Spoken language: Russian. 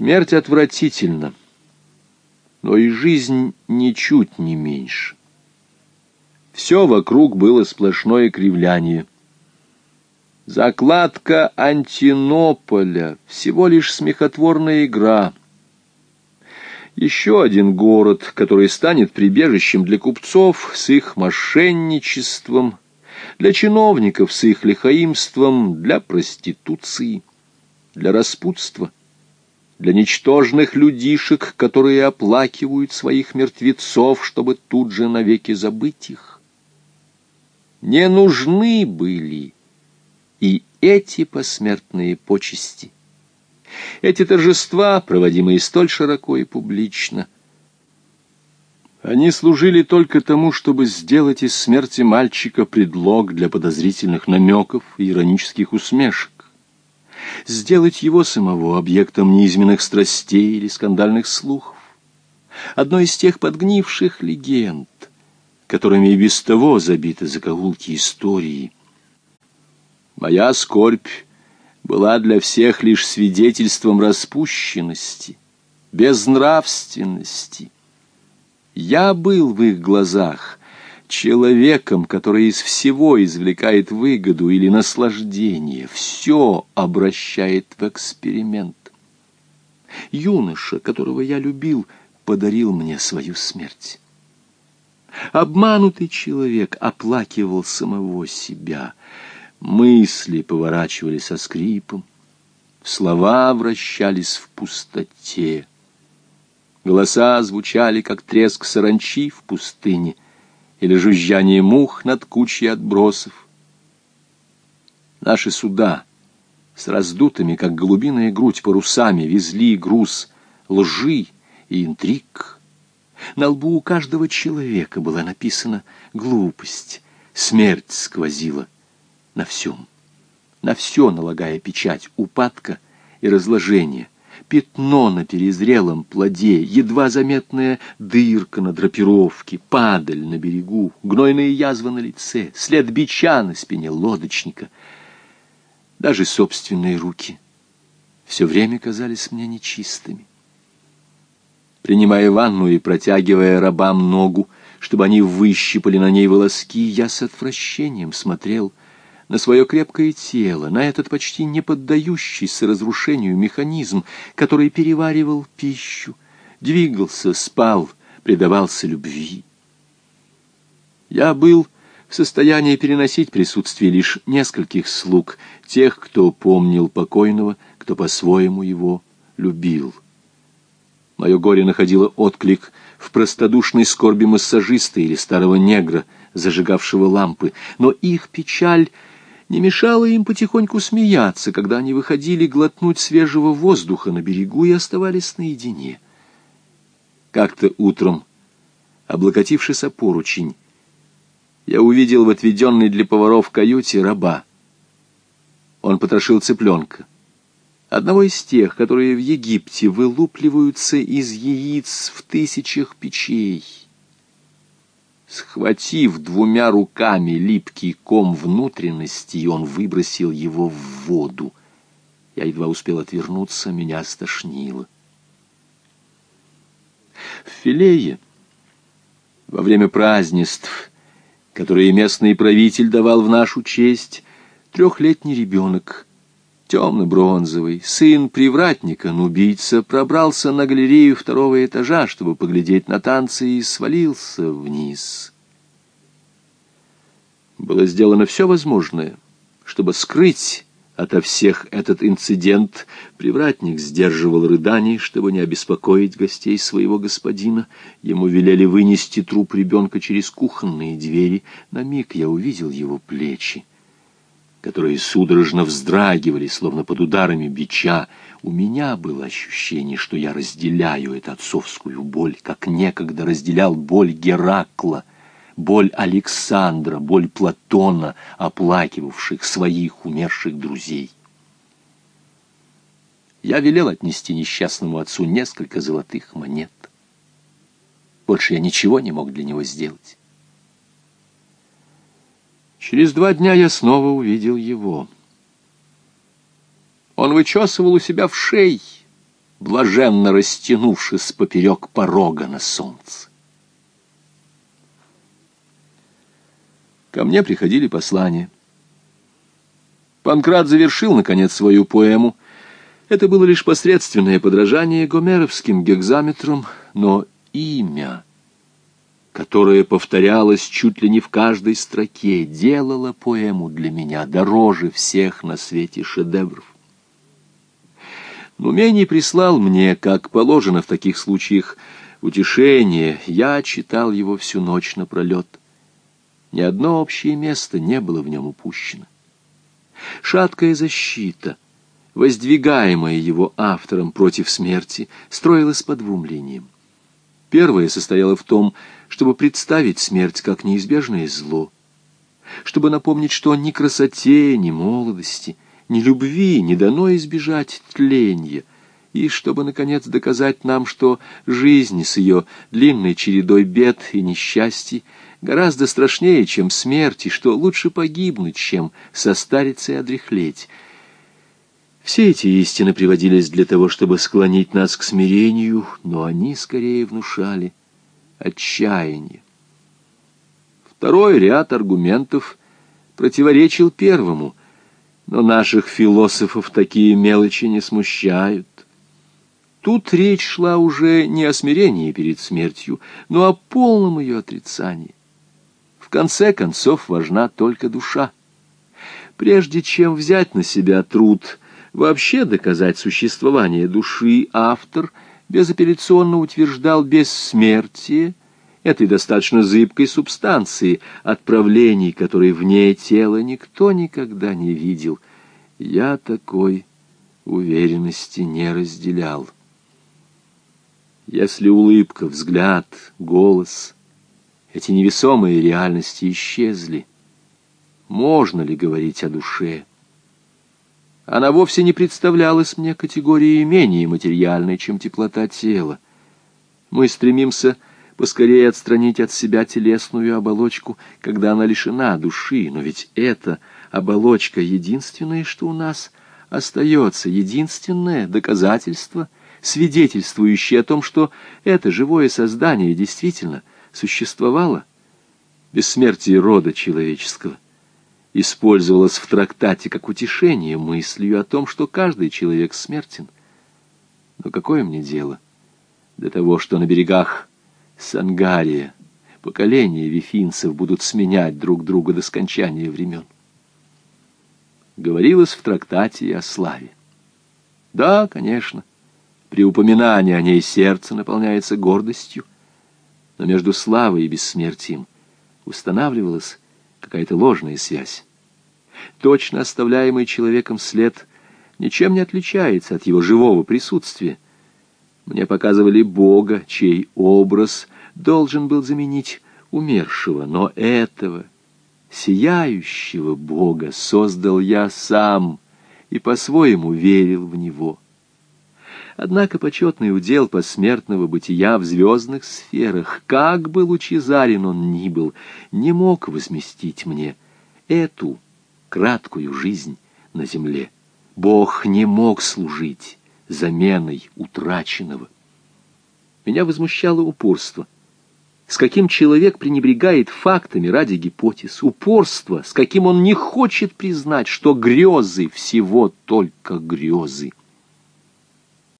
Смерть отвратительна, но и жизнь ничуть не меньше. Все вокруг было сплошное кривляние. Закладка Антинополя — всего лишь смехотворная игра. Еще один город, который станет прибежищем для купцов с их мошенничеством, для чиновников с их лихаимством, для проституции, для распутства — для ничтожных людишек, которые оплакивают своих мертвецов, чтобы тут же навеки забыть их. Не нужны были и эти посмертные почести. Эти торжества, проводимые столь широко и публично, они служили только тому, чтобы сделать из смерти мальчика предлог для подозрительных намеков и иронических усмешек сделать его самого объектом неизменных страстей или скандальных слухов. Одной из тех подгнивших легенд, которыми и без того забиты закоулки истории. Моя скорбь была для всех лишь свидетельством распущенности, безнравственности. Я был в их глазах человеком, который из всего извлекает выгоду или наслаждение, все обращает в эксперимент. Юноша, которого я любил, подарил мне свою смерть. Обманутый человек оплакивал самого себя. Мысли поворачивали со скрипом, слова вращались в пустоте. Голоса звучали, как треск саранчи в пустыне — или жужжание мух над кучей отбросов. Наши суда с раздутыми, как голубиная грудь, парусами везли груз лжи и интриг. На лбу у каждого человека была написана глупость, смерть сквозила на всем, на все налагая печать упадка и разложения — пятно на перезрелом плоде, едва заметная дырка на драпировке, падаль на берегу, гнойные язвы на лице, след бича на спине лодочника. Даже собственные руки все время казались мне нечистыми. Принимая ванну и протягивая рабам ногу, чтобы они выщипали на ней волоски, я с отвращением смотрел на свое крепкое тело, на этот почти не поддающийся разрушению механизм, который переваривал пищу, двигался, спал, предавался любви. Я был в состоянии переносить присутствие лишь нескольких слуг, тех, кто помнил покойного, кто по-своему его любил. Мое горе находило отклик в простодушной скорби массажиста или старого негра, зажигавшего лампы, но их печаль не мешало им потихоньку смеяться, когда они выходили глотнуть свежего воздуха на берегу и оставались наедине. Как-то утром, облокотившись о поручень, я увидел в отведенной для поваров каюте раба. Он потрошил цыпленка, одного из тех, которые в Египте вылупливаются из яиц в тысячах печей. Схватив двумя руками липкий ком внутренности, он выбросил его в воду. Я едва успел отвернуться, меня стошнило. В Филее во время празднеств, которые местный правитель давал в нашу честь, трехлетний ребенок, темно-бронзовый, сын привратника, нубийца, пробрался на галерею второго этажа, чтобы поглядеть на танцы, и свалился вниз. Было сделано все возможное, чтобы скрыть ото всех этот инцидент. Привратник сдерживал рыданий, чтобы не обеспокоить гостей своего господина. Ему велели вынести труп ребенка через кухонные двери. На миг я увидел его плечи которые судорожно вздрагивали, словно под ударами бича, у меня было ощущение, что я разделяю эту отцовскую боль, как некогда разделял боль Геракла, боль Александра, боль Платона, оплакивавших своих умерших друзей. Я велел отнести несчастному отцу несколько золотых монет. Больше я ничего не мог для него сделать. Через два дня я снова увидел его. Он вычесывал у себя в шей, блаженно растянувшись поперек порога на солнце. Ко мне приходили послания. Панкрат завершил, наконец, свою поэму. Это было лишь посредственное подражание гомеровским гекзаметрам, но имя, которое повторялось чуть ли не в каждой строке, делало поэму для меня дороже всех на свете шедевров. Нумений прислал мне, как положено в таких случаях, утешение. Я читал его всю ночь напролет. Ни одно общее место не было в нем упущено. Шаткая защита, воздвигаемая его автором против смерти, строилась по двум линиям. Первая состояла в том, чтобы представить смерть как неизбежное зло, чтобы напомнить, что ни красоте, ни молодости, ни любви не дано избежать тленья, и чтобы, наконец, доказать нам, что жизнь с ее длинной чередой бед и несчастий гораздо страшнее, чем смерть, и что лучше погибнуть, чем состариться и одряхлеть. Все эти истины приводились для того, чтобы склонить нас к смирению, но они скорее внушали отчаяние. Второй ряд аргументов противоречил первому, но наших философов такие мелочи не смущают. Тут речь шла уже не о смирении перед смертью, но о полном ее отрицании. В конце концов важна только душа. Прежде чем взять на себя труд вообще доказать существование души, автор безапелляционно утверждал бессмертие этой достаточно зыбкой субстанции, отправлений, которые вне тела никто никогда не видел. Я такой уверенности не разделял. Если улыбка, взгляд, голос, эти невесомые реальности исчезли, можно ли говорить о душе? Она вовсе не представлялась мне категорией менее материальной, чем теплота тела. Мы стремимся поскорее отстранить от себя телесную оболочку, когда она лишена души, но ведь эта оболочка единственное, что у нас остается, единственное доказательство — свидетельствующие о том, что это живое создание действительно существовало. Бессмертие рода человеческого использовалось в трактате как утешение мыслью о том, что каждый человек смертен. Но какое мне дело до того, что на берегах Сангария поколения вифинцев будут сменять друг друга до скончания времен? Говорилось в трактате о славе. Да, конечно, при упоминании о ней сердце наполняется гордостью, но между славой и бессмертием устанавливалась какая-то ложная связь. Точно оставляемый человеком след ничем не отличается от его живого присутствия. Мне показывали Бога, чей образ должен был заменить умершего, но этого сияющего Бога создал я сам и по-своему верил в Него. Однако почетный удел посмертного бытия в звездных сферах, как бы лучезарен он ни был, не мог возместить мне эту краткую жизнь на земле. Бог не мог служить заменой утраченного. Меня возмущало упорство. С каким человек пренебрегает фактами ради гипотез, упорство, с каким он не хочет признать, что грезы всего только грезы.